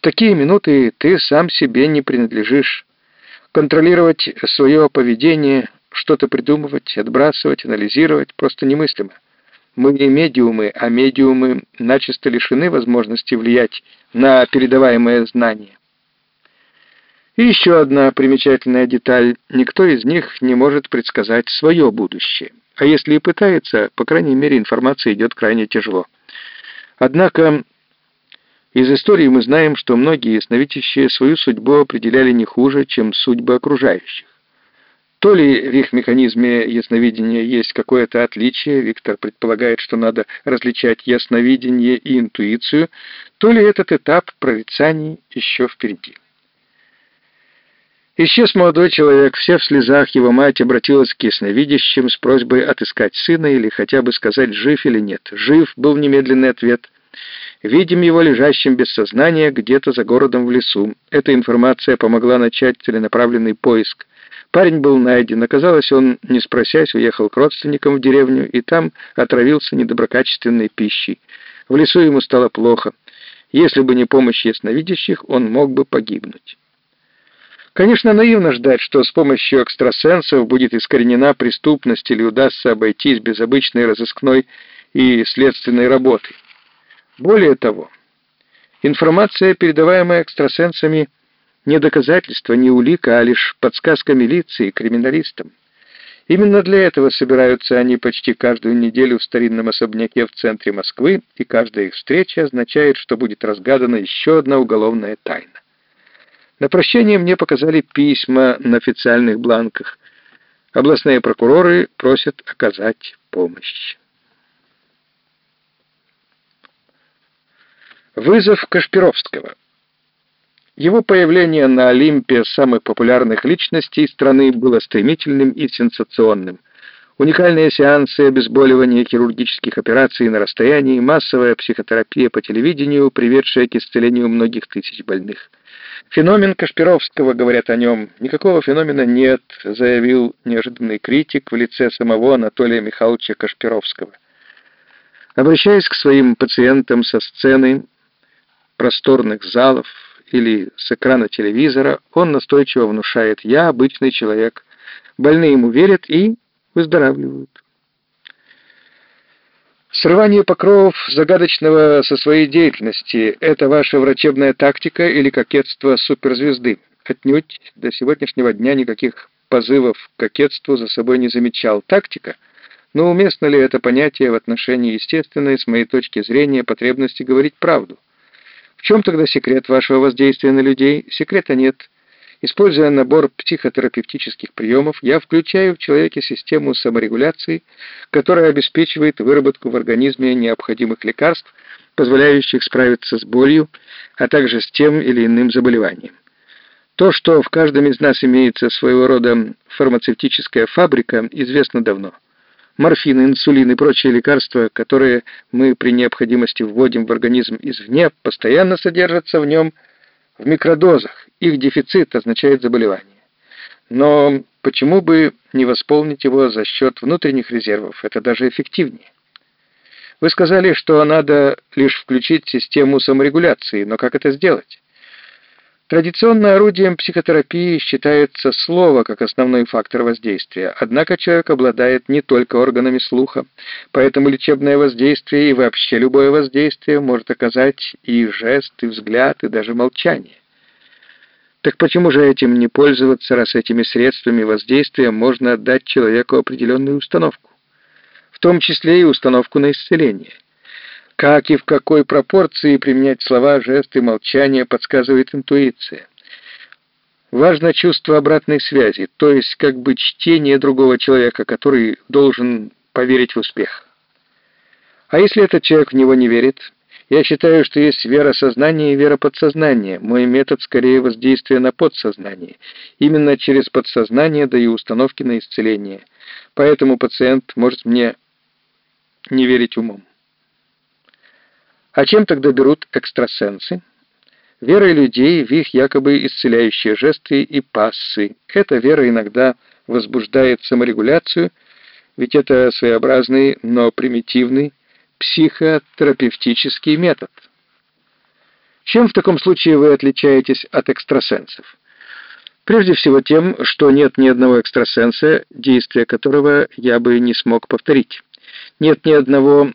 Такие минуты ты сам себе не принадлежишь. Контролировать свое поведение, что-то придумывать, отбрасывать, анализировать просто немыслимо. Мы не медиумы, а медиумы начисто лишены возможности влиять на передаваемое знание. И еще одна примечательная деталь. Никто из них не может предсказать свое будущее. А если и пытается, по крайней мере, информация идет крайне тяжело. Однако из истории мы знаем, что многие ясновидящие свою судьбу определяли не хуже, чем судьбы окружающих. То ли в их механизме ясновидения есть какое-то отличие, Виктор предполагает, что надо различать ясновидение и интуицию, то ли этот этап прорицаний еще впереди. Исчез молодой человек, все в слезах, его мать обратилась к ясновидящим с просьбой отыскать сына или хотя бы сказать, жив или нет. «Жив» был немедленный ответ – Видим его лежащим без сознания где-то за городом в лесу. Эта информация помогла начать целенаправленный поиск. Парень был найден. Оказалось, он, не спросясь, уехал к родственникам в деревню и там отравился недоброкачественной пищей. В лесу ему стало плохо. Если бы не помощь ясновидящих, он мог бы погибнуть. Конечно, наивно ждать, что с помощью экстрасенсов будет искоренена преступность или удастся обойтись без обычной разыскной и следственной работы. Более того, информация, передаваемая экстрасенсами, не доказательство, не улика, а лишь подсказка милиции и криминалистам. Именно для этого собираются они почти каждую неделю в старинном особняке в центре Москвы, и каждая их встреча означает, что будет разгадана еще одна уголовная тайна. На прощение мне показали письма на официальных бланках. Областные прокуроры просят оказать помощь. Вызов Кашпировского. Его появление на Олимпе самых популярных личностей страны было стремительным и сенсационным. Уникальные сеансы обезболивания хирургических операций на расстоянии, массовая психотерапия по телевидению, приведшая к исцелению многих тысяч больных. Феномен Кашпировского, говорят о нем, никакого феномена нет, заявил неожиданный критик в лице самого Анатолия Михайловича Кашпировского. Обращаясь к своим пациентам со сцены, просторных залов или с экрана телевизора, он настойчиво внушает «я обычный человек». Больные ему верят и выздоравливают. Срывание покровов загадочного со своей деятельности – это ваша врачебная тактика или кокетство суперзвезды? Отнюдь до сегодняшнего дня никаких позывов к кокетству за собой не замечал. Тактика? Но уместно ли это понятие в отношении естественной, с моей точки зрения, потребности говорить правду? В чем тогда секрет вашего воздействия на людей? Секрета нет. Используя набор психотерапевтических приемов, я включаю в человеке систему саморегуляции, которая обеспечивает выработку в организме необходимых лекарств, позволяющих справиться с болью, а также с тем или иным заболеванием. То, что в каждом из нас имеется своего рода фармацевтическая фабрика, известно давно – морфин, инсулин и прочие лекарства, которые мы при необходимости вводим в организм извне, постоянно содержатся в нем в микродозах. Их дефицит означает заболевание. Но почему бы не восполнить его за счет внутренних резервов? Это даже эффективнее. Вы сказали, что надо лишь включить систему саморегуляции, но как это сделать? Традиционно орудием психотерапии считается слово как основной фактор воздействия, однако человек обладает не только органами слуха, поэтому лечебное воздействие и вообще любое воздействие может оказать и жест, и взгляд, и даже молчание. Так почему же этим не пользоваться, раз этими средствами воздействия можно отдать человеку определенную установку? В том числе и установку на исцеление – как и в какой пропорции применять слова, жесты, молчание, подсказывает интуиция. Важно чувство обратной связи, то есть как бы чтение другого человека, который должен поверить в успех. А если этот человек в него не верит? Я считаю, что есть вера сознания и вера подсознания. Мой метод скорее воздействия на подсознание. Именно через подсознание даю установки на исцеление. Поэтому пациент может мне не верить умом. А чем тогда берут экстрасенсы? Верой людей в их якобы исцеляющие жесты и пассы. Эта вера иногда возбуждает саморегуляцию, ведь это своеобразный, но примитивный психотерапевтический метод. Чем в таком случае вы отличаетесь от экстрасенсов? Прежде всего тем, что нет ни одного экстрасенса, действия которого я бы не смог повторить. Нет ни одного